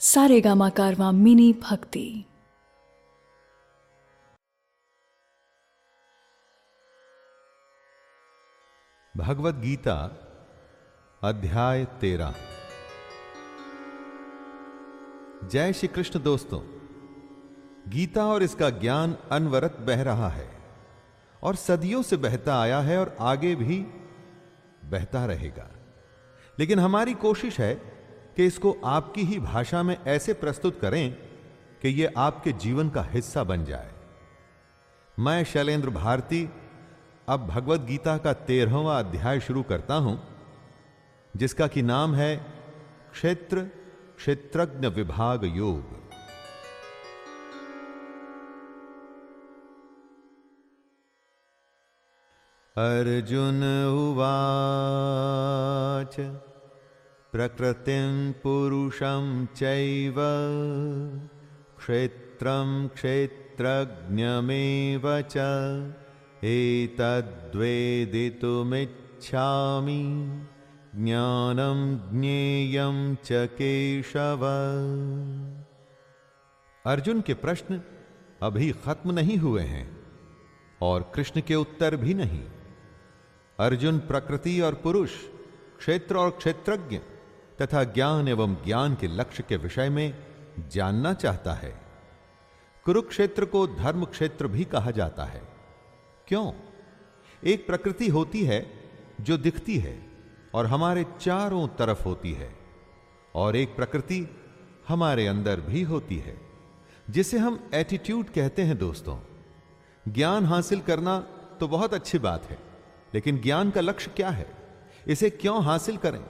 सारेगामा कारवा मिनी भक्ति। भगवत गीता, अध्याय तेरह जय श्री कृष्ण दोस्तों, गीता और इसका ज्ञान अनवरत बह रहा है और सदियों से बहता आया है और आगे भी बहता रहेगा। लेकिन हमारी कोशिश है कि इसको आपकी ही भाषा में ऐसे प्रस्तुत करें कि यह आपके जीवन का हिस्सा बन जाए। मैं शैलेंद्र भारती अब भगवत गीता का तेरहवा अध्याय शुरू करता हूँ, जिसका कि नाम है क्षेत्र क्षेत्रज्ञ विभाग योग। अर्जुन उवाच। प्रकृतिं पुरुषं चैव, क्षेत्रं क्षेत्रज्ञमेव च, एतद्वेदितुमिच्छामि। च केशव। अर्जुन के प्रश्न अभी खत्म नहीं हुए हैं, और कृष्ण के उत्तर भी नहीं। अर्जुन प्रकृति और पुरुष, क्षेत्र और क्षेत्रज्ञ तथा ज्ञान एवं ज्ञान के लक्ष्य के विषय में जानना चाहता है। कुरुक्षेत्र को धर्म क्षेत्र भी कहा जाता है। क्यों? एक प्रकृति होती है जो दिखती है और हमारे चारों तरफ़ होती है और एक प्रकृति हमारे अंदर भी होती है, जिसे हम एटीट्यूड कहते हैं दोस्तों। ज्ञान हासिल करना तो बहुत अच्छी बात है, लेकिन ज्ञान का लक्ष्य क्या है? इसे क्यों हासिल करें?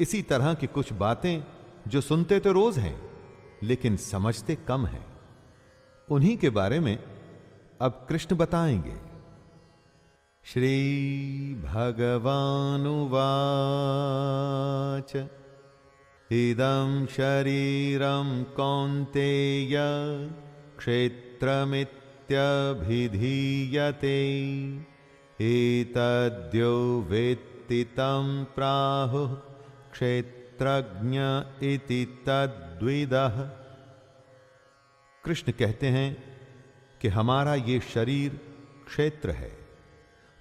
इसी तरह की कुछ बातें जो सुनते तो रोज हैं, लेकिन समझते कम हैं। उन्हीं के बारे में अब कृष्ण बताएँगे। श्री भगवानुवाच इदं शरीरं कौन्तेय क्षेत्रमित्यभिधीयते। एतद्यो वेत्ति तं प्राहुः तद्विदः। कृष्ण कहते हैं कि हमारा ये शरीर क्षेत्र है।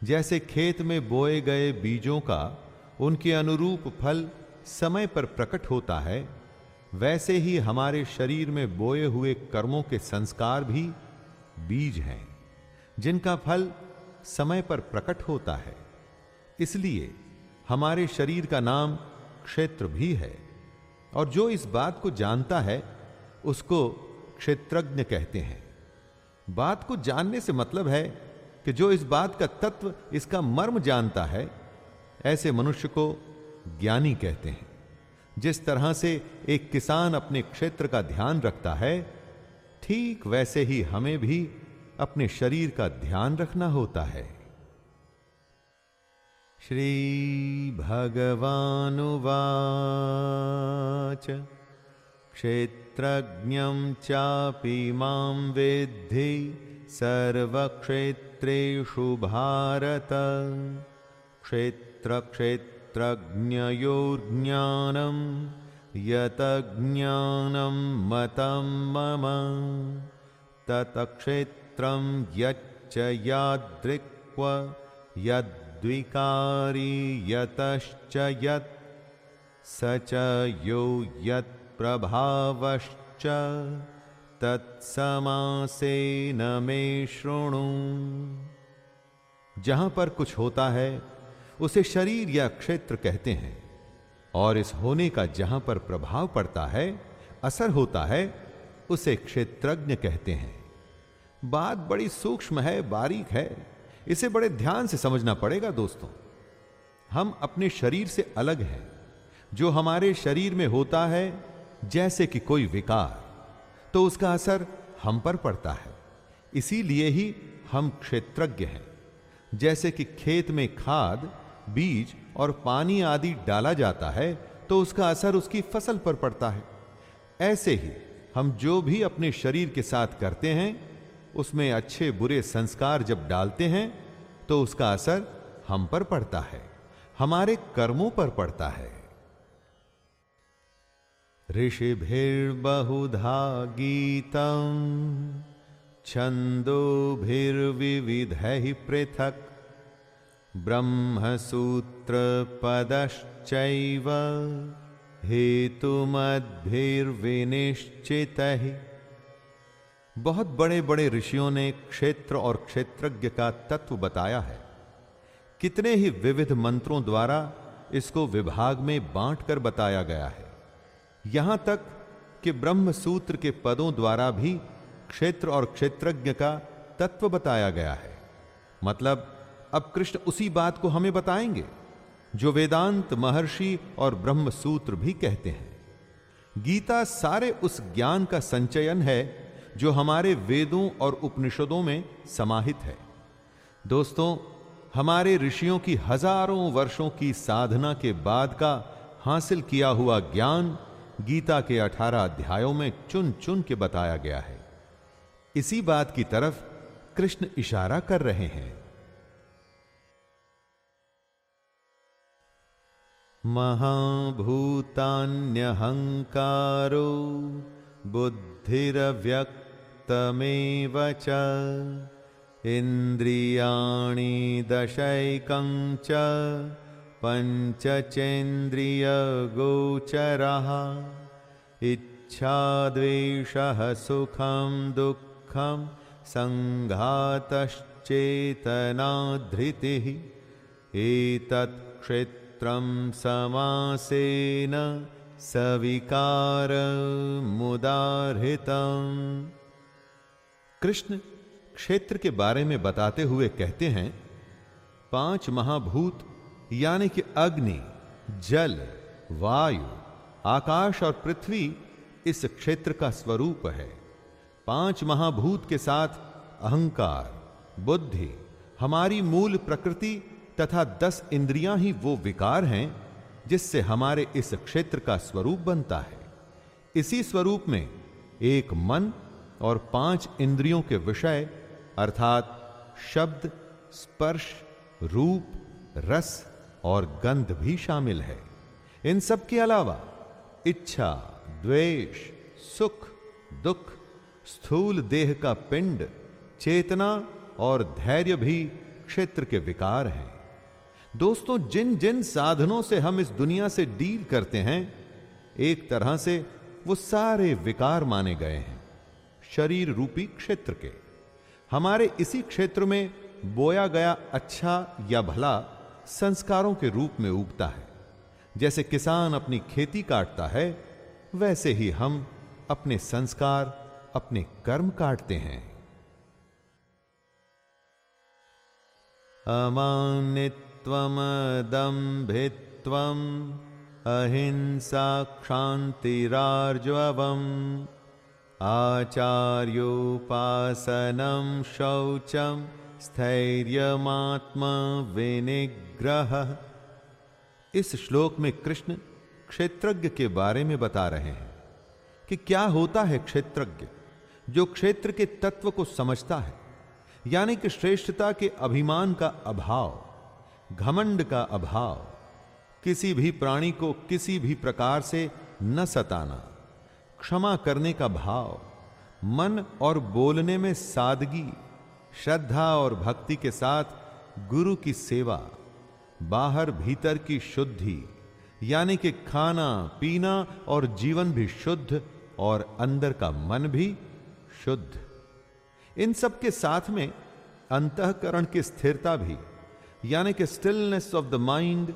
जैसे खेत में बोए गए बीजों का उनके अनुरूप फल समय पर प्रकट होता है, वैसे ही हमारे शरीर में बोए हुए कर्मों के संस्कार भी बीज हैं, जिनका फल समय पर प्रकट होता है। इसलिए हमारे शरीर का नाम क्षेत्र भी है, और जो इस बात को जानता है, उसको क्षेत्रज्ञ कहते हैं। बात को जानने से मतलब है कि जो इस बात का तत्व इसका मर्म जानता है, ऐसे मनुष्य को ज्ञानी कहते हैं। जिस तरह से एक किसान अपने क्षेत्र का ध्यान रखता है, ठीक वैसे ही हमें भी अपने शरीर का ध्यान रखना होता है। श्री भगवानुवाच क्षेत्रज्ञं चापि माँ वेद्धि सर्वक्षेत्रेषु भारत। क्षेत्रक्षेत्रज्ञयोर्ज्ञानं, यतज्ञानं मतं मम। ततक्षेत्रं यच्च यादृक्व यद्विकारी यतश्च यत्, स च यो यत्प्रभावश्च तत्समासेन मे शृणु। जहाँ पर कुछ होता है, उसे शरीर या क्षेत्र कहते हैं, और इस होने का जहाँ पर प्रभाव पड़ता है, असर होता है, उसे क्षेत्रज्ञ कहते हैं। बात बड़ी सूक्ष्म है, बारीक है इसे बड़े ध्यान से समझना पड़ेगा दोस्तों। हम अपने शरीर से अलग हैं। जो हमारे शरीर में होता है, जैसे कि कोई विकार तो उसका असर हम पर पड़ता है। इसीलिए ही हम क्षेत्रज्ञ हैं। जैसे कि खेत में खाद, बीज और पानी आदि डाला जाता है तो उसका असर उसकी फ़सल पर पड़ता है। ऐसे ही हम जो भी अपने शरीर के साथ करते हैं उसमें अच्छे बुरे संस्कार जब डालते हैं तो उसका असर हम पर पड़ता है, हमारे कर्मों पर पड़ता है। ऋषिभिर्बहुधा गीतम् छन्दोभिर्विविधैः पृथक्, ब्रह्मसूत्रपदश्चैव हेतुमद्भिर्विनिश्चितैः। बहुत बड़े बड़े ऋषियों ने क्षेत्र और क्षेत्रज्ञ का तत्व बताया है। कितने ही विविध मंत्रों द्वारा इसको विभाग में बांटकर बताया गया है। यहाँ तक कि ब्रह्म सूत्र के पदों द्वारा भी क्षेत्र और क्षेत्रज्ञ का तत्व बताया गया है। मतलब अब कृष्ण उसी बात को हमें बताएँगे, जो वेदांत महर्षि और ब्रह्म सूत्र भी कहते हैं। गीता सारे उस ज्ञान का संचयन है जो हमारे वेदों और उपनिषदों में समाहित है। दोस्तों, हमारे ऋषियों की हज़ारों वर्षों की साधना के बाद का हासिल किया हुआ ज्ञान गीता के अठारह अध्यायों में चुन चुन के बताया गया है। इसी बात की तरफ़ कृष्ण इशारा कर रहे हैं। महाभूतान्यहंकारो बुद्धिरव्यक्तमेव च। इन्द्रियाणि दशैकं च। पञ्चचेन्द्रियगोचरः। इच्छाद्वेषः सुखं दुःखं सङ्घातश्चेतनाधृतिः। एतत् समासेन सविकारमुदाहृतम्। कृष्ण क्षेत्र के बारे में बताते हुए कहते हैं, पाँच महाभूत, यानी कि अग्नि, जल, वायु, आकाश और पृथ्वी इस क्षेत्र का स्वरूप है। पाँच महाभूत के साथ अहंकार, बुद्धि, हमारी मूल प्रकृति तथा दस इंद्रियाँ ही वो विकार हैं जिससे हमारे इस क्षेत्र का स्वरूप बनता है। इसी स्वरूप में एक मन और पाँच इंद्रियों के विषय, अर्थात शब्द, स्पर्श, रूप, रस और गंध भी शामिल है। इन सब के अलावा इच्छा, द्वेष, सुख, दुख, स्थूल देह का पिंड, चेतना और धैर्य भी क्षेत्र के विकार हैं। दोस्तों जिन जिन साधनों से हम इस दुनिया से डील करते हैं, एक तरह से वो सारे विकार माने गए हैं। शरीर रूपी क्षेत्र के। हमारे इसी क्षेत्र में बोया गया अच्छा या भला संस्कारों के रूप में उगता है। जैसे किसान अपनी खेती काटता है, वैसे ही हम अपने संस्कार, अपने कर्म काटते हैं। अमानित्वमदम्भित्वम् अहिंसा क्षान्तिरार्जवम्। आचार्योपासनं शौचं स्थैर्यमात्मा विनिग्रह इस श्लोक में कृष्ण क्षेत्रज्ञ के बारे में बता रहे हैं कि क्या होता है क्षेत्रज्ञ जो क्षेत्र के तत्व को समझता है, यानी कि श्रेष्ठता के अभिमान का अभाव, घमंड का अभाव, किसी भी प्राणी को किसी भी प्रकार से न सताना। क्षमा करने का भाव, मन और बोलने में सादगी, श्रद्धा और भक्ति के साथ गुरु की सेवा, बाहर भीतर की शुद्धि, यानी कि खाना, पीना और जीवन भी शुद्ध और अंदर का मन भी शुद्ध। इन सब के साथ में अंतकरण की स्थिरता भी, यानी कि स्टिलनेस ऑफ़ द माइंड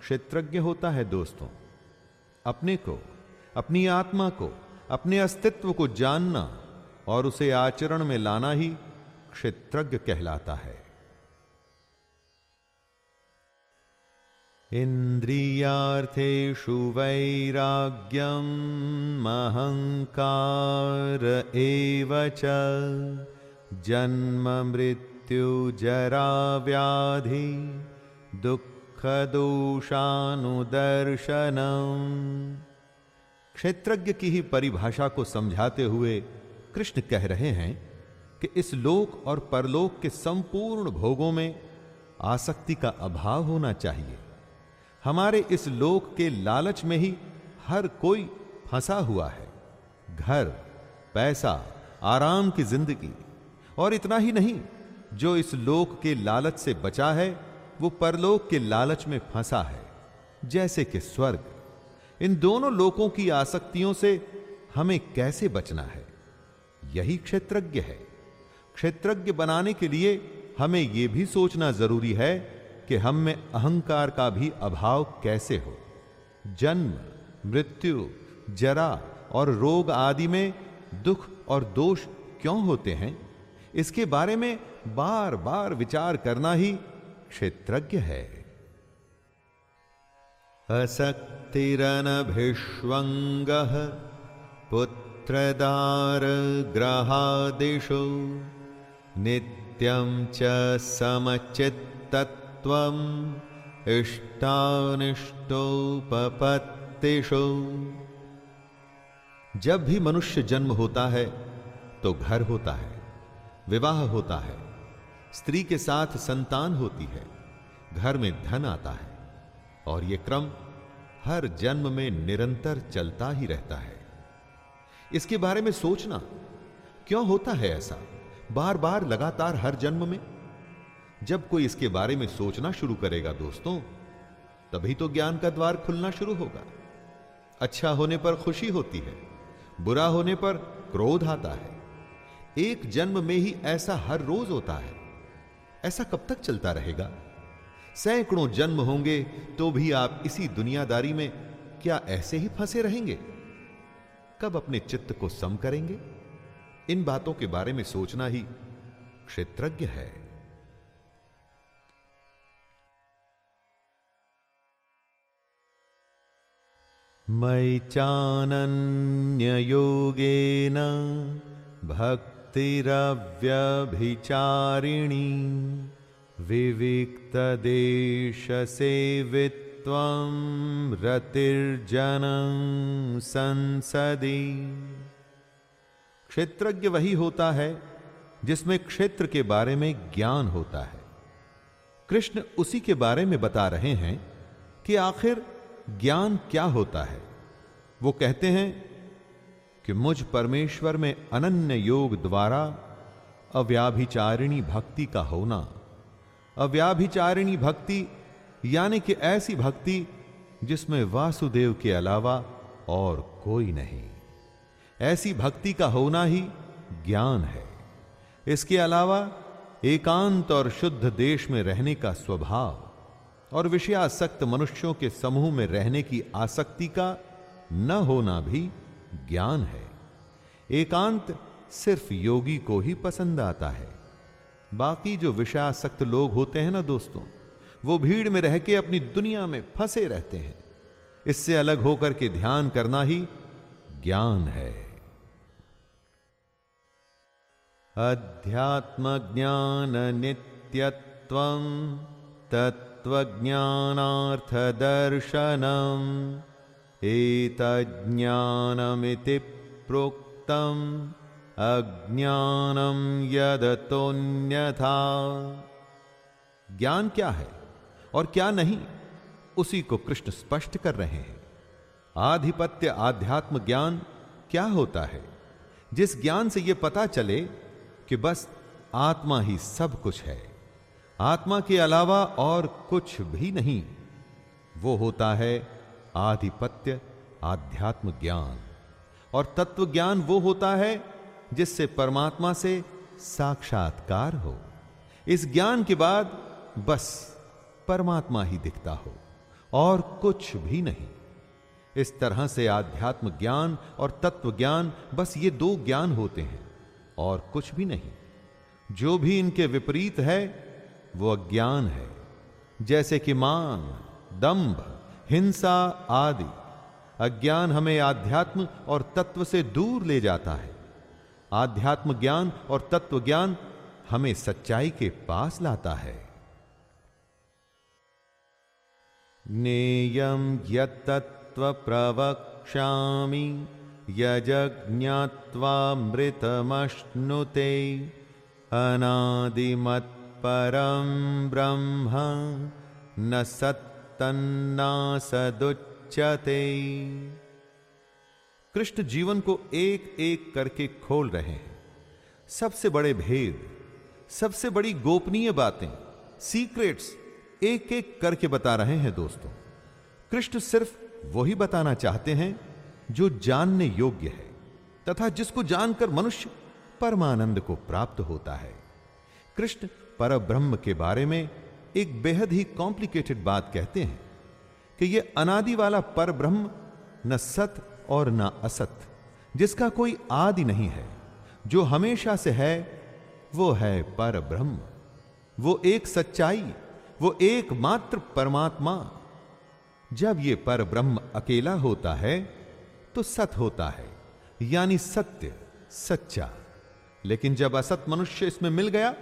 क्षेत्रज्ञ होता है दोस्तों। अपने को, अपनी आत्मा को अपने अस्तित्व को जानना और उसे आचरण में लाना ही क्षेत्रज्ञ कहलाता है। इंद्रियार्थेषु वैराग्यम् एव मृत्यु, जरा, व्याधि, दुख दुःखदोषानुदर्शनम् क्षेत्रज्ञ की ही परिभाषा को समझाते हुए कृष्ण कह रहे हैं कि इस लोक और परलोक के संपूर्ण भोगों में आसक्ति का अभाव होना चाहिए। हमारे इस लोक के लालच में ही हर कोई फंसा हुआ है। घर, पैसा, आराम की ज़िंदगी, और इतना ही नहीं, जो इस लोक के लालच से बचा है, वो परलोक के लालच में फंसा है, जैसे कि स्वर्ग। इन दोनों लोकों की आसक्तियों से हमें कैसे बचना है? यही क्षेत्रज्ञ है। क्षेत्रज्ञ बनाने के लिए हमें यह भी सोचना ज़रूरी है कि हम में अहंकार का भी अभाव कैसे हो? जन्म, मृत्यु, जरा और रोग आदि में दुख और दोष क्यों होते हैं? इसके बारे में बार बार विचार करना ही क्षेत्रज्ञ है। असक्तिरनभिष्वंग पुत्रदार ग्रहादिषु नित्यं च समचित्तत्वम् इष्टानिष्टोपपत्तिषु। जब भी मनुष्य जन्म होता है तो घर होता है, विवाह होता है, स्त्री के साथ संतान होती है, घर में धन आता है। और यह क्रम हर जन्म में निरंतर चलता ही रहता है। इसके बारे में सोचना, क्यों होता है ऐसा? बार बार लगातार हर जन्म में? जब कोई इसके बारे में सोचना शुरू करेगा दोस्तों, तभी तो ज्ञान का द्वार खुलना शुरू होगा। अच्छा होने पर खुशी होती है, बुरा होने पर क्रोध आता है। एक जन्म में ही ऐसा हर रोज होता है। ऐसा कब तक चलता रहेगा? सैकड़ों जन्म होंगे तो भी आप इसी दुनियादारी में क्या ऐसे ही फंसे रहेंगे? कब अपने चित्त को सम करेंगे? इन बातों के बारे में सोचना ही क्षेत्रज्ञ है। मयि चानन्ययोगेन भक्तिरव्यभिचारिणी। विविक्तदेशसेवित्वं रतिर्जनं संसदि। क्षेत्रज्ञ वही होता है, जिसमें क्षेत्र के बारे में ज्ञान होता है। कृष्ण उसी के बारे में बता रहे हैं कि आखिर ज्ञान क्या होता है। वो कहते हैं कि मुझ परमेश्वर में अनन्य योग द्वारा अव्याभिचारिणी भक्ति का होना अव्याभिचारिणी भक्ति, यानी कि ऐसी भक्ति जिसमें वासुदेव के अलावा और कोई नहीं। ऐसी भक्ति का होना ही ज्ञान है। इसके अलावा एकांत और शुद्ध देश में रहने का स्वभाव और विषयासक्त मनुष्यों के समूह में रहने की आसक्ति का न होना भी ज्ञान है। एकांत सिर्फ़ योगी को ही पसंद आता है। बाकी जो विषयासक्त लोग होते हैं ना दोस्तों, वो भीड़ में रह के अपनी दुनिया में फंसे रहते हैं। इससे अलग होकर के ध्यान करना ही ज्ञान है। अध्यात्म ज्ञान नित्यत्व तत्वज्ञानार्थ दर्शनम एक एतज्ञानमिति प्रोक्तम। अज्ञानम यदतोन्यथा ज्ञान क्या है और क्या नहीं, उसी को कृष्ण स्पष्ट कर रहे हैं। आधिपत्य आध्यात्म ज्ञान क्या होता है? जिस ज्ञान से यह पता चले कि बस आत्मा ही सब कुछ है, आत्मा के अलावा और कुछ भी नहीं, वो होता है आधिपत्य आध्यात्म ज्ञान। और तत्व ज्ञान वो होता है जिससे परमात्मा से साक्षात्कार हो। इस ज्ञान के बाद बस परमात्मा ही दिखता हो और कुछ भी नहीं। इस तरह से आध्यात्म ज्ञान और तत्व ज्ञान बस ये दो ज्ञान होते हैं और कुछ भी नहीं। जो भी इनके विपरीत है, वो अज्ञान है। जैसे कि मान दंभ हिंसा आदि। अज्ञान हमें आध्यात्म और तत्व से दूर ले जाता है। आध्यात्म ज्ञान और तत्व ज्ञान हमें सच्चाई के पास लाता है। नेयम यत्तत्व प्रवक्ष्यामि यजज्ञात्वामृतमश्नुते, अनादिमत्परं ब्रह्म न सत्तन्ना सदुच्यते कृष्ण जीवन को एक एक करके खोल रहे हैं। सबसे बड़े भेद, सबसे बड़ी गोपनीय बातें सीक्रेट्स एक एक करके बता रहे हैं दोस्तों। कृष्ण सिर्फ़ वही बताना चाहते हैं जो जानने योग्य है तथा जिसको जानकर मनुष्य परमानंद को प्राप्त होता है। कृष्ण पर ब्रह्म के बारे में एक बेहद ही कॉम्प्लिकेटेड बात कहते हैं कि यह अनादि वाला पर ब्रह्म न सत और न असत, जिसका कोई आदि नहीं है। जो हमेशा से है, वो है पर ब्रह्म वो एक सच्चाई, वो एकमात्र परमात्मा। जब ये पर ब्रह्म अकेला होता है तो सत होता है, यानी सत्य, सच्चा। लेकिन जब असत मनुष्य इसमें मिल गया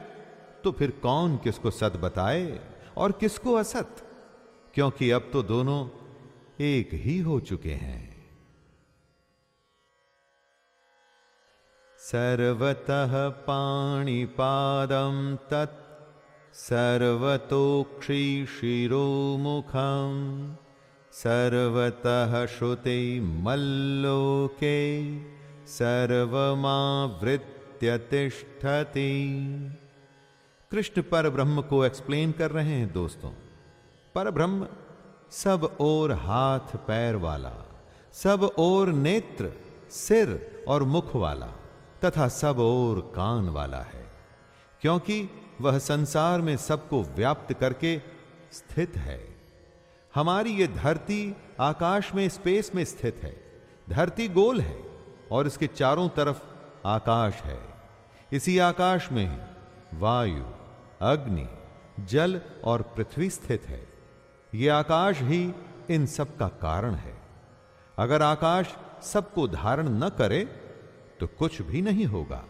तो फिर कौन किसको सत बताए और किसको असत? क्योंकि अब तो दोनों एक ही हो चुके हैं। सर्वतः पाणिपादं तत् सर्वतोक्षी शिरोमुखम् सर्वतः श्रुते मल्लोके सर्वमावृत्य तिष्ठति। कृष्ण पर ब्रह्म को एक्सप्लेन कर रहे हैं दोस्तों। पर ब्रह्म सब और हाथ पैर वाला, सब और नेत्र, सिर और मुख वाला। तथा सब और कान वाला है, क्योंकि वह संसार में सबको व्याप्त करके स्थित है। हमारी ये धरती आकाश में, स्पेस में स्थित है। धरती गोल है और इसके चारों तरफ़ आकाश है। इसी आकाश में वायु, अग्नि, जल और पृथ्वी स्थित है। ये आकाश ही इन सब का कारण है। अगर आकाश सबको धारण न करे तो कुछ भी नहीं होगा।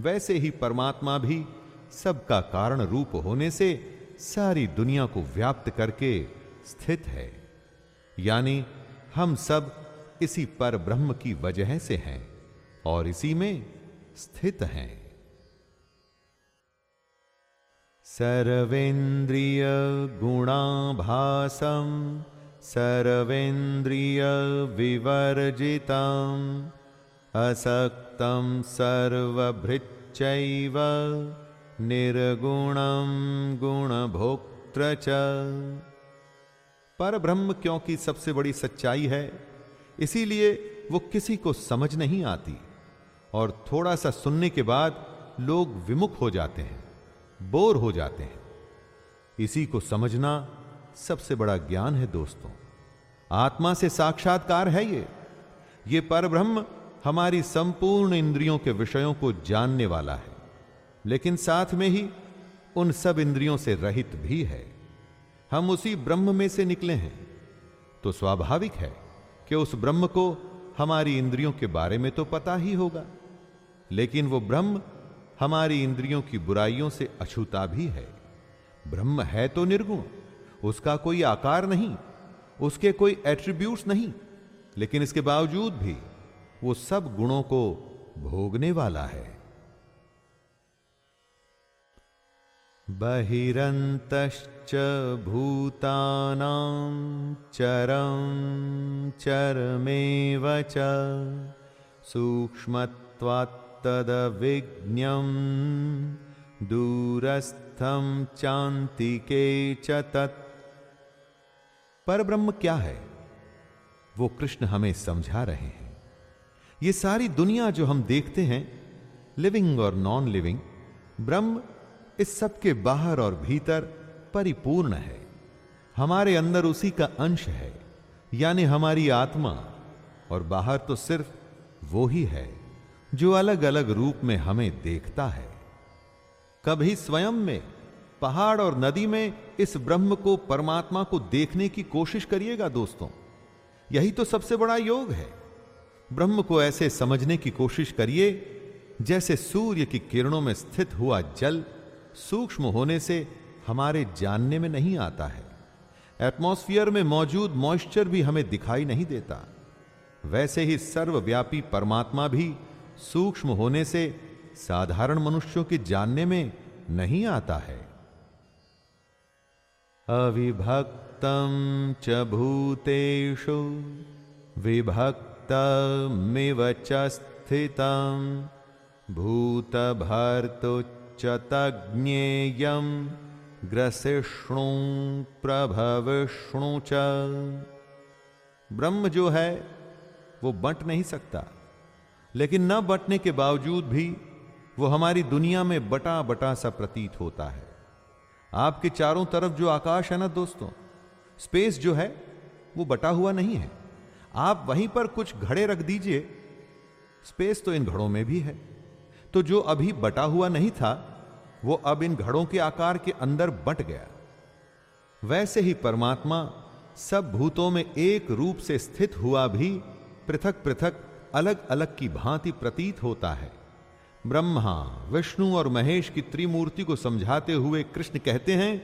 वैसे ही परमात्मा भी सबका कारण रूप होने से सारी दुनिया को व्याप्त करके स्थित है। यानी हम सब इसी पर ब्रह्म की वजह से हैं और इसी में स्थित हैं। सर्वेन्द्रिय गुणाभासम सर्वेन्द्रिय विवर्जितम। असक्तम सर्वभृच्चैव निर्गुणम गुणभोक्त्र पर ब्रह्म क्योंकि सबसे बड़ी सच्चाई है? इसीलिए वो किसी को समझ नहीं आती और थोड़ा सा सुनने के बाद लोग विमुख हो जाते हैं, बोर हो जाते हैं। इसी को समझना सबसे बड़ा ज्ञान है दोस्तों। आत्मा से साक्षात्कार है ये। ये पर ब्रह्म हमारी संपूर्ण इंद्रियों के विषयों को जानने वाला है, लेकिन साथ में ही उन सब इंद्रियों से रहित भी है। हम उसी ब्रह्म में से निकले हैं। तो स्वाभाविक है कि उस ब्रह्म को हमारी इंद्रियों के बारे में तो पता ही होगा, लेकिन वो ब्रह्म हमारी इंद्रियों की बुराइयों से अछूता भी है। ब्रह्म है तो निर्गुण, उसका कोई आकार नहीं, उसके कोई एट्रीब्यूट्स नहीं, लेकिन इसके बावजूद भी वो सब गुणों को भोगने वाला है। बहिरन्तश्च भूतानां चरं चरमेव च सूक्ष्मत्वात्तदविज्ञं दूरस्थं चान्तिके च तत्। पर ब्रह्म क्या है? वो कृष्ण हमें समझा रहे हैं। ये सारी दुनिया जो हम देखते हैं लिविंग और नॉन लिविंग ब्रह्म इस सब के बाहर और भीतर परिपूर्ण है। हमारे अंदर उसी का अंश है, यानी हमारी आत्मा, और बाहर तो सिर्फ़ वो ही है, जो अलग अलग रूप में हमें देखता है। कभी स्वयं में, पहाड़ और नदी में इस ब्रह्म को, परमात्मा को देखने की कोशिश करिएगा दोस्तों। यही तो सबसे बड़ा योग है। ब्रह्म को ऐसे समझने की कोशिश करिए, जैसे सूर्य की किरणों में स्थित हुआ जल सूक्ष्म होने से हमारे जानने में नहीं आता है। एटमॉस्फियर में मौजूद मॉइस्चर भी हमें दिखाई नहीं देता। वैसे ही सर्वव्यापी परमात्मा भी सूक्ष्म होने से साधारण मनुष्यों के जानने में नहीं आता है। अविभक्तम च भूतेषु। विभक्त भक्तमिव च स्थितं भूतभर्तुच्च ग्रसिष्णु प्रभविष्णु च। ब्रह्म जो है, वो बंट नहीं सकता। लेकिन न बंटने के बावजूद भी वो हमारी दुनिया में बटा बटा सा प्रतीत होता है। आपके चारों तरफ़ जो आकाश है ना दोस्तों, स्पेस जो है, वो बटा हुआ नहीं है। आप वहीं पर कुछ घड़े रख दीजिए। स्पेस तो इन घड़ों में भी है। तो जो अभी बटा हुआ नहीं था, वो अब इन घड़ों के आकार के अंदर बट गया। वैसे ही परमात्मा सब भूतों में एक रूप से स्थित हुआ भी पृथक पृथक अलग अलग की भांति प्रतीत होता है। ब्रह्मा, विष्णु और महेश की त्रिमूर्ति को समझाते हुए कृष्ण कहते हैं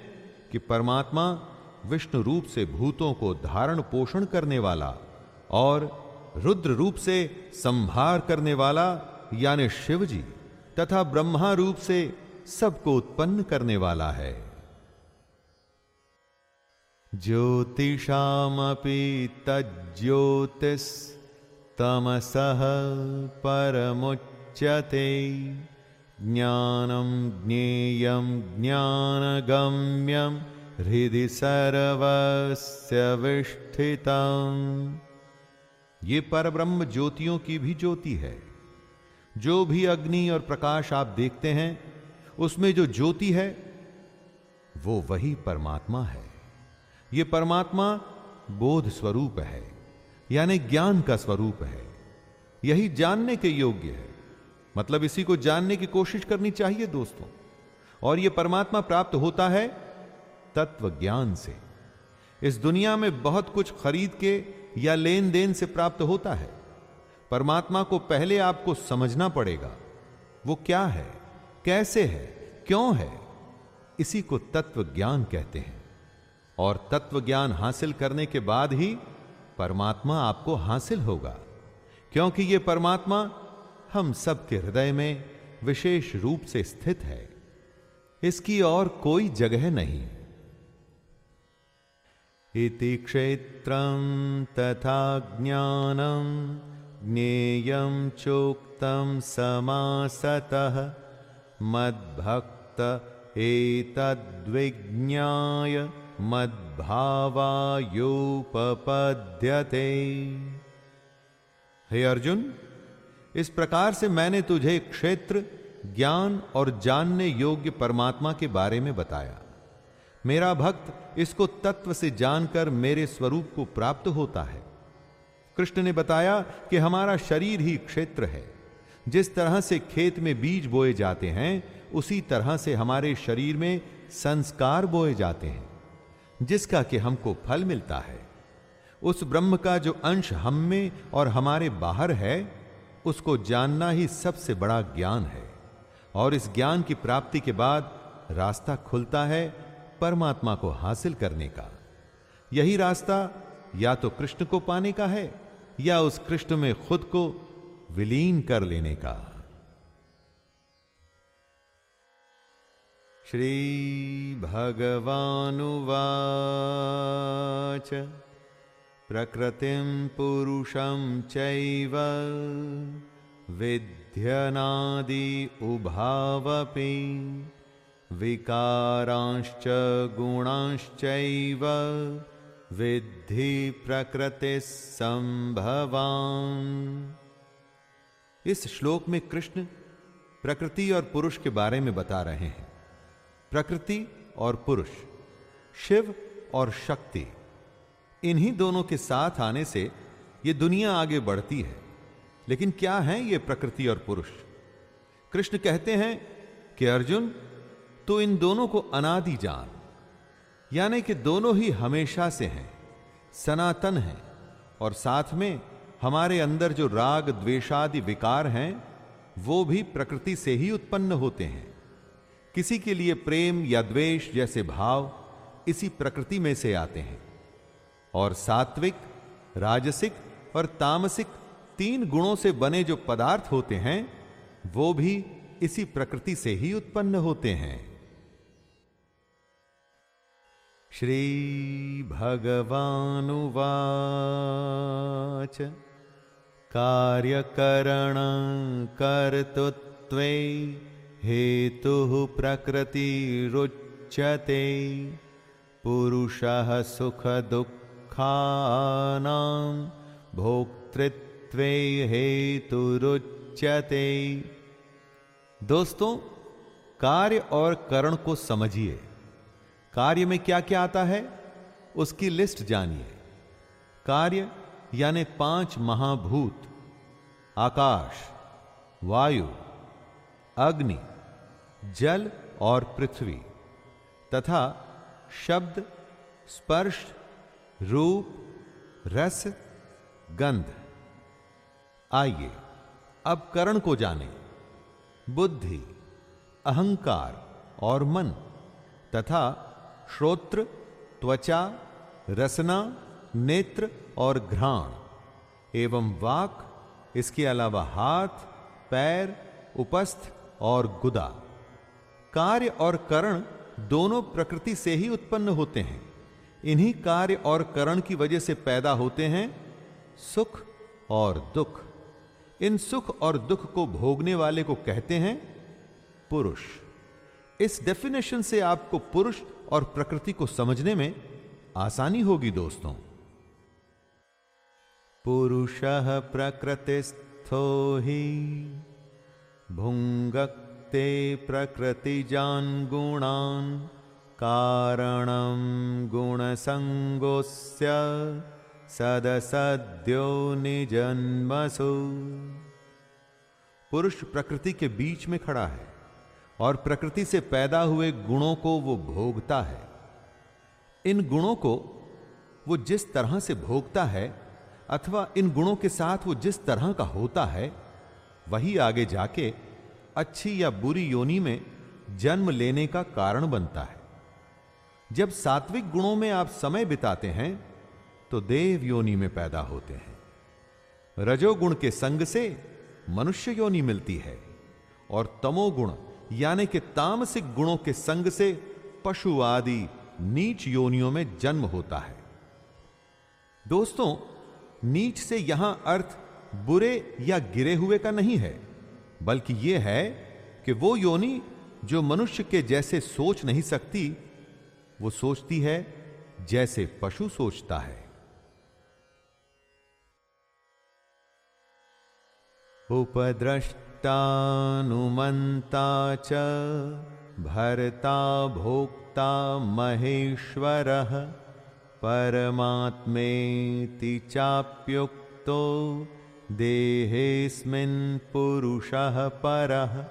कि परमात्मा विष्णु रूप से भूतों को धारण पोषण करने वाला और रुद्र रूप से संभार करने वाला, यानी शिव जी तथा ब्रह्मा रूप से सबको उत्पन्न करने वाला है। ज्योतिषामपि तज्ज्योतिष तमसः परमुच्यते। ज्ञानम ज्ञेयं ज्ञानगम्यं हृदि सर्वस्य विष्ठितम्। ये परब्रह्म ज्योतियों की भी ज्योति है। जो भी अग्नि और प्रकाश आप देखते हैं, उसमें जो ज्योति है, वो वही परमात्मा है। ये परमात्मा बोध स्वरूप है, यानी ज्ञान का स्वरूप है। यही जानने के योग्य है। मतलब इसी को जानने की कोशिश करनी चाहिए दोस्तों। और यह परमात्मा प्राप्त होता है तत्व ज्ञान से। इस दुनिया में बहुत कुछ खरीद के या लेन देन से प्राप्त होता है। परमात्मा को पहले आपको समझना पड़ेगा, वो क्या है, कैसे है, क्यों है, इसी को तत्व ज्ञान कहते हैं। और तत्व ज्ञान हासिल करने के बाद ही परमात्मा आपको हासिल होगा, क्योंकि यह परमात्मा हम सबके हृदय में विशेष रूप से स्थित है। इसकी और कोई जगह नहीं। इति क्षेत्रं तथा ज्ञानं, ज्ञेयं चोक्तं समासतः, मद्भक्त एतद्विज्ञाय मद्भावायोपपद्यते। हे अर्जुन, इस प्रकार से मैंने तुझे क्षेत्र, ज्ञान और जानने योग्य परमात्मा के बारे में बताया। मेरा भक्त इसको तत्व से जानकर मेरे स्वरूप को प्राप्त होता है। कृष्ण ने बताया कि हमारा शरीर ही क्षेत्र है। जिस तरह से खेत में बीज बोए जाते हैं, उसी तरह से हमारे शरीर में संस्कार बोए जाते हैं, जिसका कि हमको फल मिलता है। उस ब्रह्म का जो अंश हम में और हमारे बाहर है, उसको जानना ही सबसे बड़ा ज्ञान है। और इस ज्ञान की प्राप्ति के बाद रास्ता खुलता है परमात्मा को हासिल करने का। यही रास्ता या तो कृष्ण को पाने का है, या उस कृष्ण में खुद को विलीन कर लेने का। श्री भगवानुवाच, प्रकृतिं पुरुषं चैव विध्यनादि उभावपि। विकारांश्च गुणांश्चैव विद्धि प्रकृति संभवान। इस श्लोक में कृष्ण प्रकृति और पुरुष के बारे में बता रहे हैं। प्रकृति और पुरुष, शिव और शक्ति, इन्हीं दोनों के साथ आने से यह दुनिया आगे बढ़ती है। लेकिन क्या है ये प्रकृति और पुरुष? कृष्ण कहते हैं कि अर्जुन तो इन दोनों को अनादि जान, यानी कि दोनों ही हमेशा से हैं, सनातन हैं, और साथ में हमारे अंदर जो राग, द्वेषादि विकार हैं, वो भी प्रकृति से ही उत्पन्न होते हैं। किसी के लिए प्रेम या द्वेष जैसे भाव इसी प्रकृति में से आते हैं। और सात्विक, राजसिक और तामसिक तीन गुणों से बने जो पदार्थ होते हैं, वो भी इसी प्रकृति से ही उत्पन्न होते हैं। श्रीभगवानुवाच। कार्यकरण कर्तृत्वे हेतुः प्रकृतिरुच्यते। पुरुषः सुखदुःखानां भोक्तृत्वे हेतुरुच्यते। दोस्तों, कार्य और करण को समझिए। कार्य में क्या क्या आता है? उसकी लिस्ट जानिए। कार्य, यानी पाँच महाभूत। आकाश, वायु, अग्नि, जल और पृथ्वी। तथा शब्द, स्पर्श, रूप, रस, गंध। आइए, अब करण को जाने। बुद्धि, अहंकार और मन। तथा श्रोत्र, त्वचा, रसना, नेत्र और घ्राण, एवं वाक, इसके अलावा हाथ, पैर, उपस्थ और गुदा। कार्य और करण दोनों प्रकृति से ही उत्पन्न होते हैं। इन्हीं कार्य और करण की वजह से पैदा होते हैं सुख और दुख। इन सुख और दुख को भोगने वाले को कहते हैं पुरुष। इस डेफिनेशन से आपको पुरुष और प्रकृति को समझने में आसानी होगी दोस्तों। पुरुष प्रकृतिस्थो ही भुंगक्ते प्रकृतिजान गुणान कारणम गुण संगोस्य सदसद्यो निजन्मसु। पुरुष प्रकृति के बीच में खड़ा है। और प्रकृति से पैदा हुए गुणों को वो भोगता है। इन गुणों को वो जिस तरह से भोगता है अथवा इन गुणों के साथ वो जिस तरह का होता है, वही आगे जाके अच्छी या बुरी योनि में जन्म लेने का कारण बनता है। जब सात्विक गुणों में आप समय बिताते हैं तो देव योनि में पैदा होते हैं। रजोगुण के संग से मनुष्य योनि मिलती है और तमोगुण यानी कि तामसिक गुणों के संग से पशु आदि नीच योनियों में जन्म होता है। दोस्तों, नीच से यहाँ अर्थ बुरे या गिरे हुए का नहीं है, बल्कि यह है कि वो योनि जो मनुष्य के जैसे सोच नहीं सकती, वो सोचती है जैसे पशु सोचता है। उपद्रष्टानुमन्ता च भर्ता भोक्ता महेश्वरः परमात्मेति चाप्युक्तो देहेस्मिन् पुरुषः परः।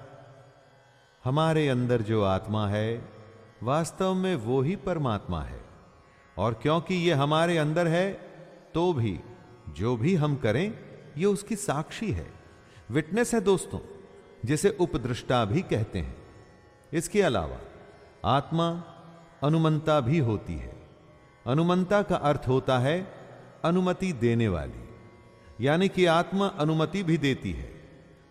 हमारे अंदर जो आत्मा है, वास्तव में वो ही परमात्मा है। और क्योंकि ये हमारे अंदर है तो भी, जो भी हम करें, ये उसकी साक्षी है। विटनेस है दोस्तों, जिसे उपदृष्टा भी कहते हैं। इसके अलावा, आत्मा अनुमंता भी होती है। अनुमंता का अर्थ होता है अनुमति देने वाली, यानी कि आत्मा अनुमति भी देती है।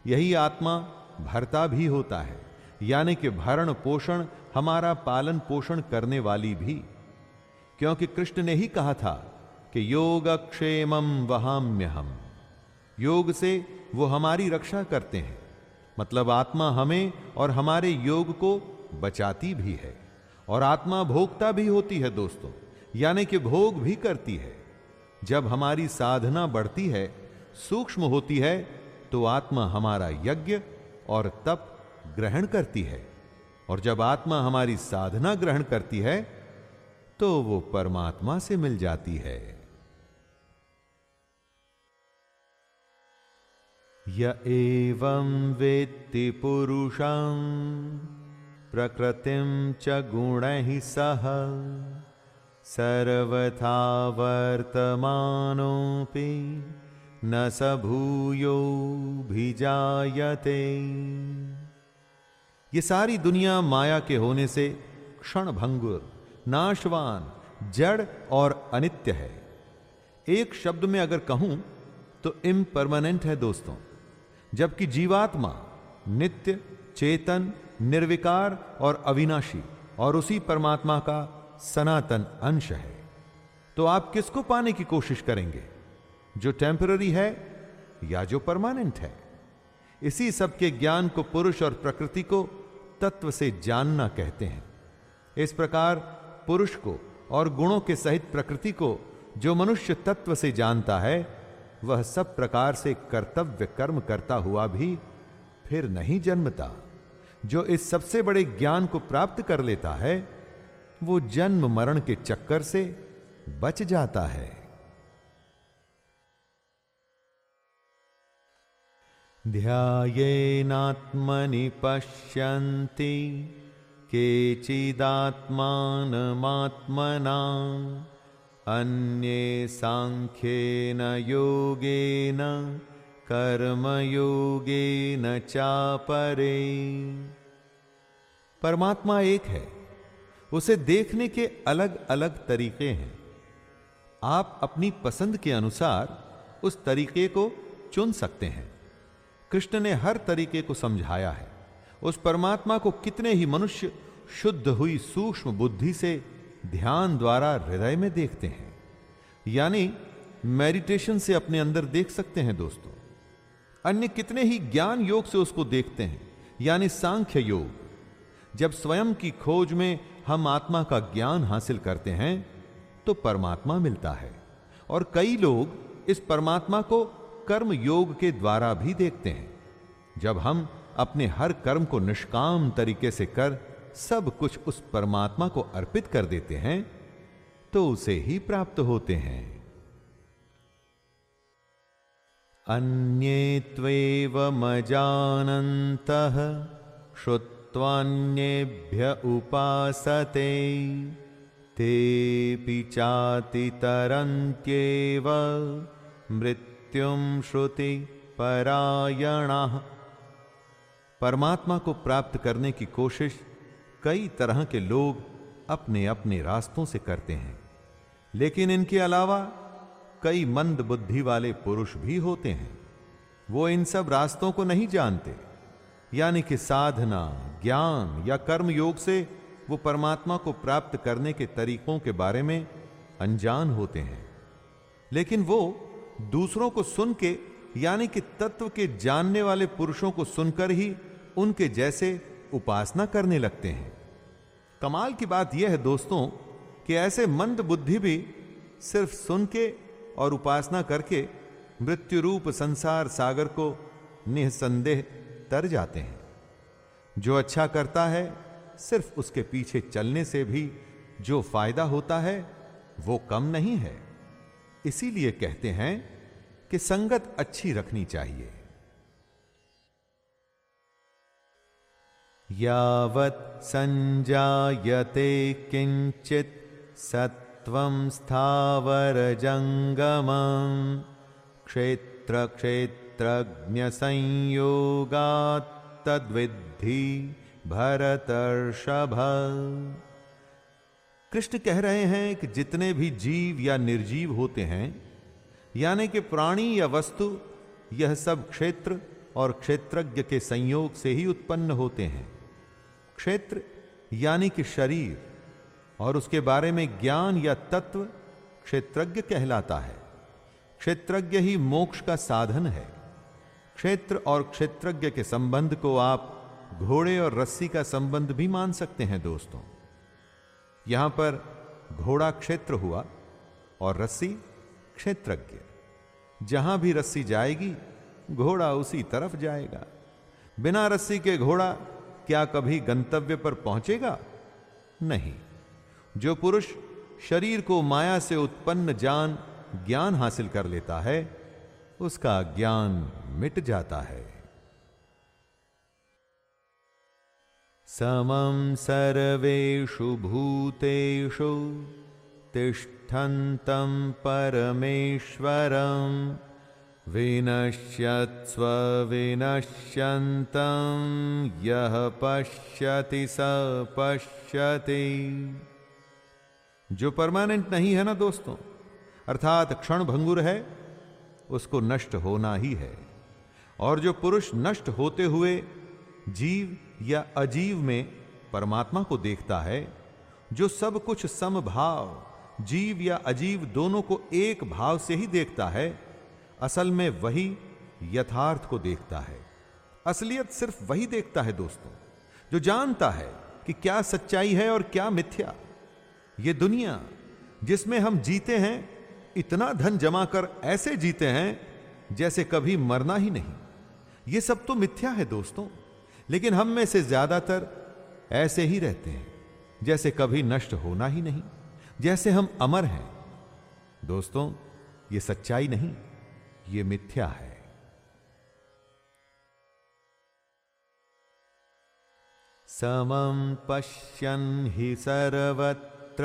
यही आत्मा भरता भी होता है, यानी कि भरण पोषण, हमारा पालन पोषण करने वाली भी। क्योंकि कृष्ण ने ही कहा था कि योग क्षेमम वहाम्य हम योग से वो हमारी रक्षा करते हैं। मतलब आत्मा हमें और हमारे योग को बचाती भी है। और आत्मा भोगता भी होती है दोस्तों, यानी कि भोग भी करती है। जब हमारी साधना बढ़ती है, सूक्ष्म होती है तो आत्मा हमारा यज्ञ और तप ग्रहण करती है। और जब आत्मा हमारी साधना ग्रहण करती है तो वो परमात्मा से मिल जाती है। य एवं वेत्ति पुरुषं, प्रकृतिं च गुणैः सह सर्वथा वर्तमानोऽपि न स भूयोभिजायते ये सारी दुनिया माया के होने से क्षण भंगुर नाशवान, जड़ और अनित्य है। एक शब्द में अगर कहूँ तो इम्परमानेंट है दोस्तों। जबकि जीवात्मा नित्य, चेतन, निर्विकार और अविनाशी और उसी परमात्मा का सनातन अंश है। तो आप किसको पाने की कोशिश करेंगे? जो टेम्पररी है या जो परमानेंट है? इसी सब के ज्ञान को पुरुष और प्रकृति को तत्व से जानना कहते हैं। इस प्रकार पुरुष को और गुणों के सहित प्रकृति को जो मनुष्य तत्व से जानता है वह सब प्रकार से कर्तव्य कर्म करता हुआ भी फिर नहीं जन्मता। जो इस सबसे बड़े ज्ञान को प्राप्त कर लेता है, वो जन्म मरण के चक्कर से बच जाता है। ध्यायेनात्मनि पश्यन्ति केचिदात्मानमात्मना। अन्ये सांख्येन योगेन, कर्मयोगेन चापरे। परमात्मा एक है, उसे देखने के अलग अलग तरीके हैं। आप अपनी पसंद के अनुसार उस तरीके को चुन सकते हैं। कृष्ण ने हर तरीके को समझाया है। उस परमात्मा को कितने ही मनुष्य शुद्ध हुई सूक्ष्म बुद्धि से ध्यान द्वारा हृदय में देखते हैं। यानी मेडिटेशन से अपने अंदर देख सकते हैं दोस्तों। अन्य कितने ही ज्ञान योग से उसको देखते हैं, यानी सांख्य योग। जब स्वयं की खोज में हम आत्मा का ज्ञान हासिल करते हैं तो परमात्मा मिलता है। और कई लोग इस परमात्मा को कर्म योग के द्वारा भी देखते हैं। जब हम अपने हर कर्म को निष्काम तरीके से कर सब कुछ उस परमात्मा को अर्पित कर देते हैं तो उसे ही प्राप्त होते हैं। अन्ये त्वेवमजानन्तः श्रुत्वान्येभ्य उपासते, तेऽपि चातितरन्त्येव मृत्युं श्रुति परायणाः। परमात्मा को प्राप्त करने की कोशिश कई तरह के लोग अपने अपने रास्तों से करते हैं। लेकिन इनके अलावा कई मंद बुद्धि वाले पुरुष भी होते हैं। वो इन सब रास्तों को नहीं जानते। यानी कि साधना, ज्ञान या कर्म योग से वो परमात्मा को प्राप्त करने के तरीकों के बारे में अनजान होते हैं। लेकिन वो दूसरों को सुन के, यानी कि तत्व के जानने वाले पुरुषों को सुनकर ही उनके जैसे उपासना करने लगते हैं। कमाल की बात यह है दोस्तों कि ऐसे मंद बुद्धि भी सिर्फ़ सुन के और उपासना करके मृत्यु रूप संसार सागर को निसंदेह तर जाते हैं। जो अच्छा करता है, सिर्फ़ उसके पीछे चलने से भी जो फ़ायदा होता है, वो कम नहीं है। इसीलिए कहते हैं कि संगत अच्छी रखनी चाहिए। यावत् संजायते किंचित सत्वं स्थावरजङ्गमं। क्षेत्रक्षेत्रज्ञसंयोगात् तद्विद्धि भरतर्षभ। कृष्ण कह रहे हैं कि जितने भी जीव या निर्जीव होते हैं, यानी कि प्राणी या वस्तु, यह सब क्षेत्र और क्षेत्रज्ञ के संयोग से ही उत्पन्न होते हैं। क्षेत्र, यानी कि शरीर, और उसके बारे में ज्ञान या तत्व क्षेत्रज्ञ कहलाता है। क्षेत्रज्ञ ही मोक्ष का साधन है। क्षेत्र और क्षेत्रज्ञ के संबंध को आप घोड़े और रस्सी का संबंध भी मान सकते हैं दोस्तों। यहाँ पर घोड़ा क्षेत्र हुआ और रस्सी क्षेत्रज्ञ। जहाँ भी रस्सी जाएगी, घोड़ा उसी तरफ़ जाएगा। बिना रस्सी के घोड़ा क्या कभी गंतव्य पर पहुंचेगा? नहीं। जो पुरुष शरीर को माया से उत्पन्न जान ज्ञान हासिल कर लेता है, उसका ज्ञान मिट जाता है। समम सर्वेषु भूतेषु, तिष्ठन्तं परमेश्वरं विनश्यत्स्व विनश्यन्तं, यः पश्यति स पश्यति। जो परमानेंट नहीं है ना दोस्तों, अर्थात क्षण भंगुर है, उसको नष्ट होना ही है। और जो पुरुष नष्ट होते हुए जीव या अजीव में परमात्मा को देखता है, जो सब कुछ समभाव, जीव या अजीव दोनों को एक भाव से ही देखता है असल में वही यथार्थ को देखता है। असलियत सिर्फ़ वही देखता है दोस्तों, जो जानता है कि क्या सच्चाई है और क्या मिथ्या। ये दुनिया जिसमें हम जीते हैं, इतना धन जमा कर ऐसे जीते हैं, जैसे कभी मरना ही नहीं। ये सब तो मिथ्या है दोस्तों, लेकिन हम में से ज़्यादातर ऐसे ही रहते हैं, जैसे कभी नष्ट होना ही नहीं, जैसे हम अमर हैं। दोस्तों, ये सच्चाई नहीं। ये मिथ्या है। समं पश्यन् हि सर्वत्र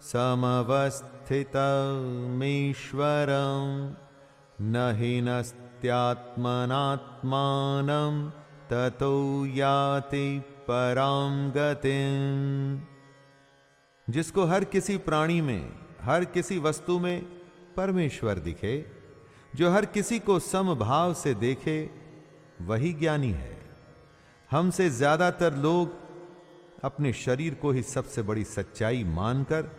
समवस्थितमीश्वरं न हि नस्त्यात्मनात्मानं ततो याति परां गतिम्। जिसको हर किसी प्राणी में, हर किसी वस्तु में परमेश्वर दिखे जो हर किसी को समभाव से देखे, वही ज्ञानी है। हमसे ज़्यादातर लोग अपने शरीर को ही सबसे बड़ी सच्चाई मानकर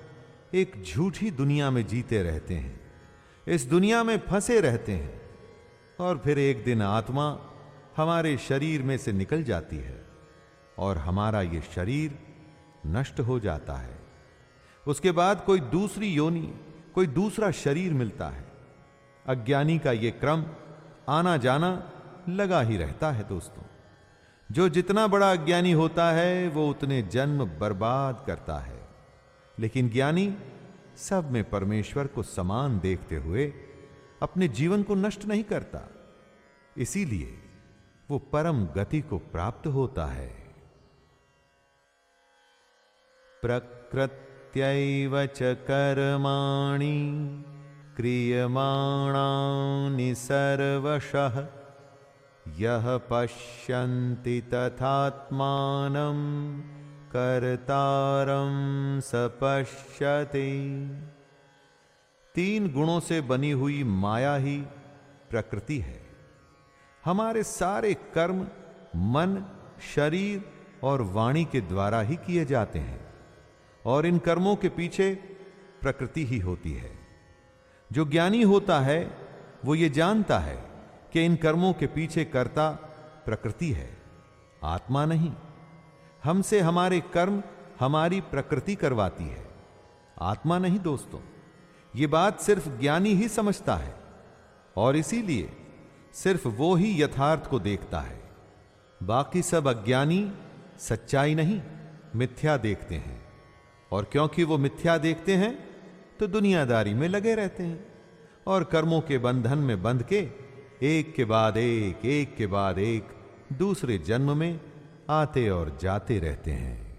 एक झूठी दुनिया में जीते रहते हैं, इस दुनिया में फंसे रहते हैं, और फिर एक दिन आत्मा हमारे शरीर में से निकल जाती है, और हमारा ये शरीर नष्ट हो जाता है। उसके बाद कोई दूसरी योनि, कोई दूसरा शरीर मिलता है। अज्ञानी का यह क्रम आना जाना लगा ही रहता है दोस्तों। जो जितना बड़ा अज्ञानी होता है, वो उतने जन्म बर्बाद करता है। लेकिन ज्ञानी सब में परमेश्वर को समान देखते हुए अपने जीवन को नष्ट नहीं करता। इसीलिए वो परम गति को प्राप्त होता है। प्रकृत्यैव च क्रियमाणानि सर्वशः। यह पश्यन्ति तथात्मानं, कर्तारं स पश्यति तीन गुणों से बनी हुई माया ही प्रकृति है। हमारे सारे कर्म मन, शरीर और वाणी के द्वारा ही किए जाते हैं और इन कर्मों के पीछे प्रकृति ही होती है। जो ज्ञानी होता है, वो ये जानता है कि इन कर्मों के पीछे कर्ता प्रकृति है, आत्मा नहीं। हमसे हमारे कर्म हमारी प्रकृति करवाती है। आत्मा नहीं दोस्तों, ये बात सिर्फ़ ज्ञानी ही समझता है, और इसीलिए सिर्फ़ वो ही यथार्थ को देखता है। बाकी सब अज्ञानी सच्चाई नहीं, मिथ्या देखते हैं, और क्योंकि वो मिथ्या देखते हैं तो दुनियादारी में लगे रहते हैं और कर्मों के बंधन में बंध के एक के बाद एक एक के बाद एक दूसरे जन्म में आते और जाते रहते हैं।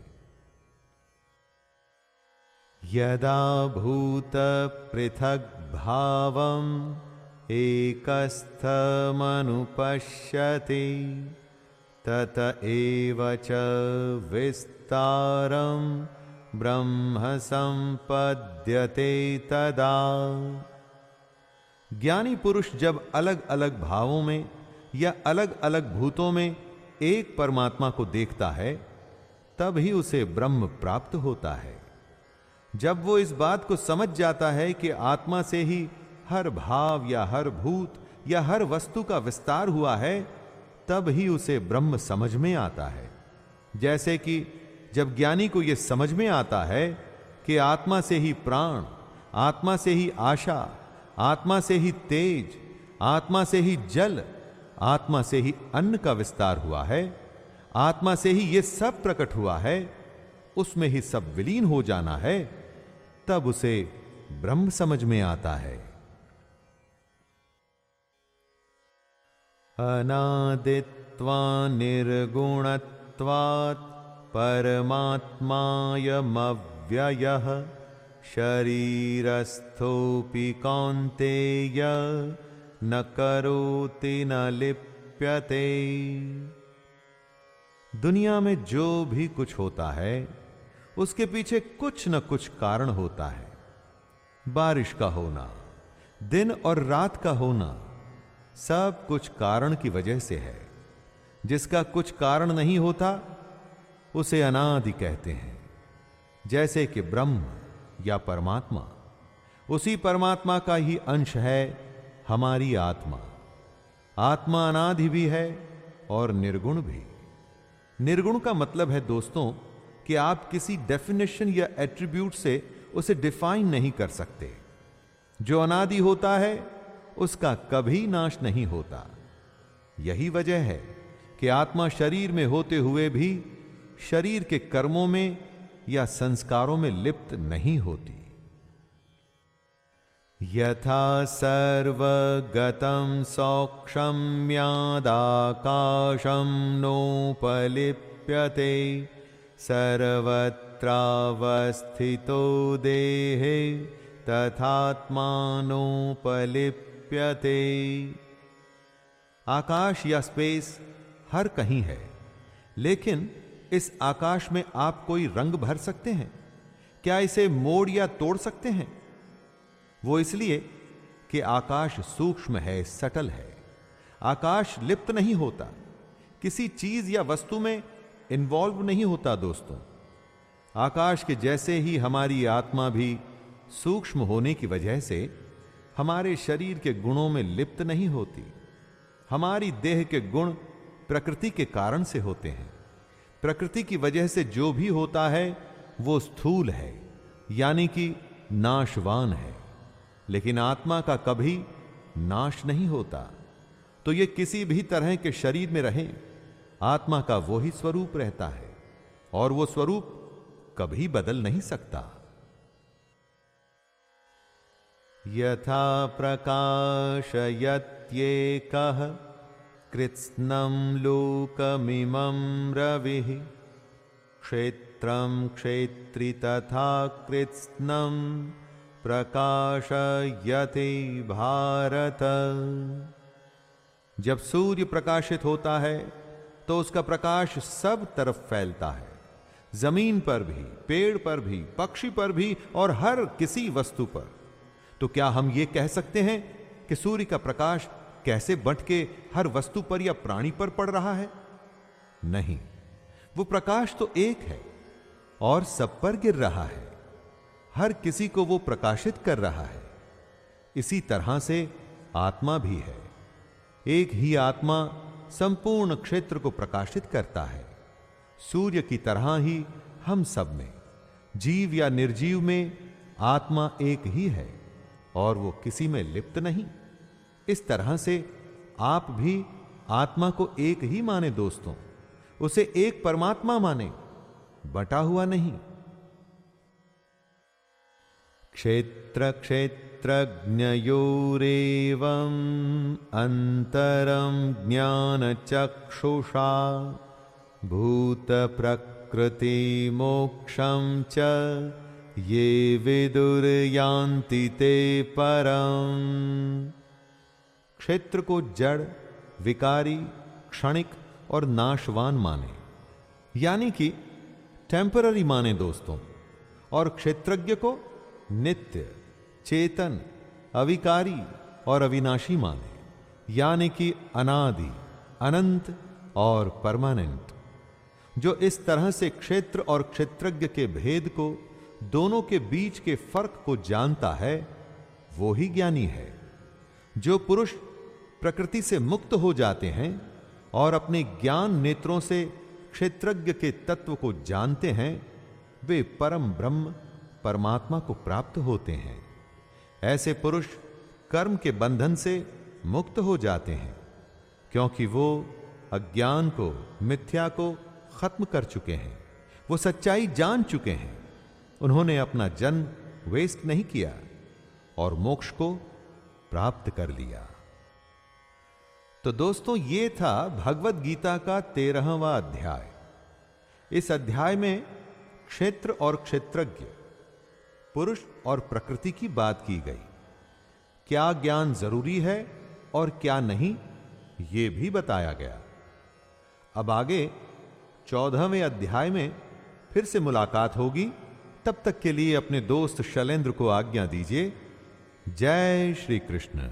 यदा भूत पृथक भावम एकस्थमनुपश्यति, तत एव च विस्तारं ब्रह्म संपद्यते तदा। ज्ञानी पुरुष जब अलग अलग भावों में या अलग अलग भूतों में एक परमात्मा को देखता है तब ही उसे ब्रह्म प्राप्त होता है। जब वो इस बात को समझ जाता है कि आत्मा से ही हर भाव या हर भूत या हर वस्तु का विस्तार हुआ है, तब ही उसे ब्रह्म समझ में आता है। जैसे कि जब ज्ञानी को यह समझ में आता है कि आत्मा से ही प्राण, आत्मा से ही आशा, आत्मा से ही तेज, आत्मा से ही जल, आत्मा से ही अन्न का विस्तार हुआ है, आत्मा से ही यह सब प्रकट हुआ है, उसमें ही सब विलीन हो जाना है, तब उसे ब्रह्म समझ में आता है। अनादित्वा निर्गुणत्वात् परमात्मायमव्ययः शरीरस्थोऽपि कौन्तेय न करोति न लिप्यते। दुनिया में जो भी कुछ होता है, उसके पीछे कुछ न कुछ कारण होता है। बारिश का होना, दिन और रात का होना, सब कुछ कारण की वजह से है। जिसका कुछ कारण नहीं होता उसे अनादि कहते हैं। जैसे कि ब्रह्म या परमात्मा, उसी परमात्मा का ही अंश है हमारी आत्मा। आत्मा अनादि भी है और निर्गुण भी। निर्गुण का मतलब है, दोस्तों, कि आप किसी डेफिनेशन या एट्रीब्यूट से उसे डिफाइन नहीं कर सकते। जो अनादि होता है, उसका कभी नाश नहीं होता। यही वजह है कि आत्मा शरीर में होते हुए भी शरीर के कर्मों में या संस्कारों में लिप्त नहीं होती। यथा सर्वगतं सौक्षम्यादाकाशं नोपलिप्यते, सर्वत्रावस्थितो देहे तथात्मानोपलिप्यते। आकाश या स्पेस हर कहीं है, लेकिन इस आकाश में आप कोई रंग भर सकते हैं? क्या इसे मोड़ या तोड़ सकते हैं? वो इसलिए कि आकाश सूक्ष्म है, सटल है। आकाश लिप्त नहीं होता। किसी चीज़ या वस्तु में इन्वॉल्व नहीं होता दोस्तों। आकाश के जैसे ही हमारी आत्मा भी सूक्ष्म होने की वजह से हमारे शरीर के गुणों में लिप्त नहीं होती। हमारी देह के गुण प्रकृति के कारण से होते हैं। प्रकृति की वजह से जो भी होता है, वो स्थूल है, यानी कि नाशवान है। लेकिन आत्मा का कभी नाश नहीं होता। तो ये किसी भी तरह के शरीर में रहे, आत्मा का वो ही स्वरूप रहता है, और वो स्वरूप कभी बदल नहीं सकता। यथा प्रकाशयत्येकः कृत्स्नं लोकमिमं रविः। क्षेत्रं क्षेत्री तथा कृत्स्नं प्रकाशयते भारत। जब सूर्य प्रकाशित होता है तो उसका प्रकाश सब तरफ़ फैलता है। ज़मीन पर भी, पेड़ पर भी, पक्षी पर भी और हर किसी वस्तु पर। तो क्या हम ये कह सकते हैं कि सूर्य का प्रकाश कैसे बंट के हर वस्तु पर या प्राणी पर पड़ रहा है? नहीं, वो प्रकाश तो एक है और सब पर गिर रहा है। हर किसी को वो प्रकाशित कर रहा है। इसी तरह से आत्मा भी है। एक ही आत्मा संपूर्ण क्षेत्र को प्रकाशित करता है। सूर्य की तरह ही हम सब में, जीव या निर्जीव में आत्मा एक ही है और वो किसी में लिप्त नहीं। इस तरह से आप भी आत्मा को एक ही माने दोस्तों, उसे एक परमात्मा माने, बटा हुआ नहीं। क्षेत्र क्षेत्रज्ञयोरेवम् अन्तरं ज्ञानचक्षुषा भूतप्रकृतिमोक्षं च ये विदुर्यान्ति ते परम्। क्षेत्र को जड़, विकारी, क्षणिक और नाशवान माने। यानी कि टेम्पररी माने दोस्तों, और क्षेत्रज्ञ को नित्य, चेतन, अविकारी और अविनाशी माने, यानी कि अनादि, अनंत और परमानेंट जो इस तरह से क्षेत्र और क्षेत्रज्ञ के भेद को, दोनों के बीच के फ़र्क को जानता है, वो ही ज्ञानी है। जो पुरुष प्रकृति से मुक्त हो जाते हैं और अपने ज्ञान नेत्रों से क्षेत्रज्ञ के तत्व को जानते हैं, वे परम ब्रह्म, परमात्मा को प्राप्त होते हैं। ऐसे पुरुष कर्म के बंधन से मुक्त हो जाते हैं, क्योंकि वो अज्ञान को, मिथ्या को खत्म कर चुके हैं। वो सच्चाई जान चुके हैं। उन्होंने अपना जन्म वेस्ट नहीं किया और मोक्ष को प्राप्त कर लिया। तो दोस्तों, ये था भगवत गीता का तेरहवा अध्याय। इस अध्याय में क्षेत्र और क्षेत्रज्ञ, पुरुष और प्रकृति की बात की गई। क्या ज्ञान ज़रूरी है और क्या नहीं, ये भी बताया गया। अब आगे चौदहवें अध्याय में फिर से मुलाकात होगी। तब तक के लिए अपने दोस्त शैलेंद्र को आज्ञा दीजिए। जय श्री कृष्ण।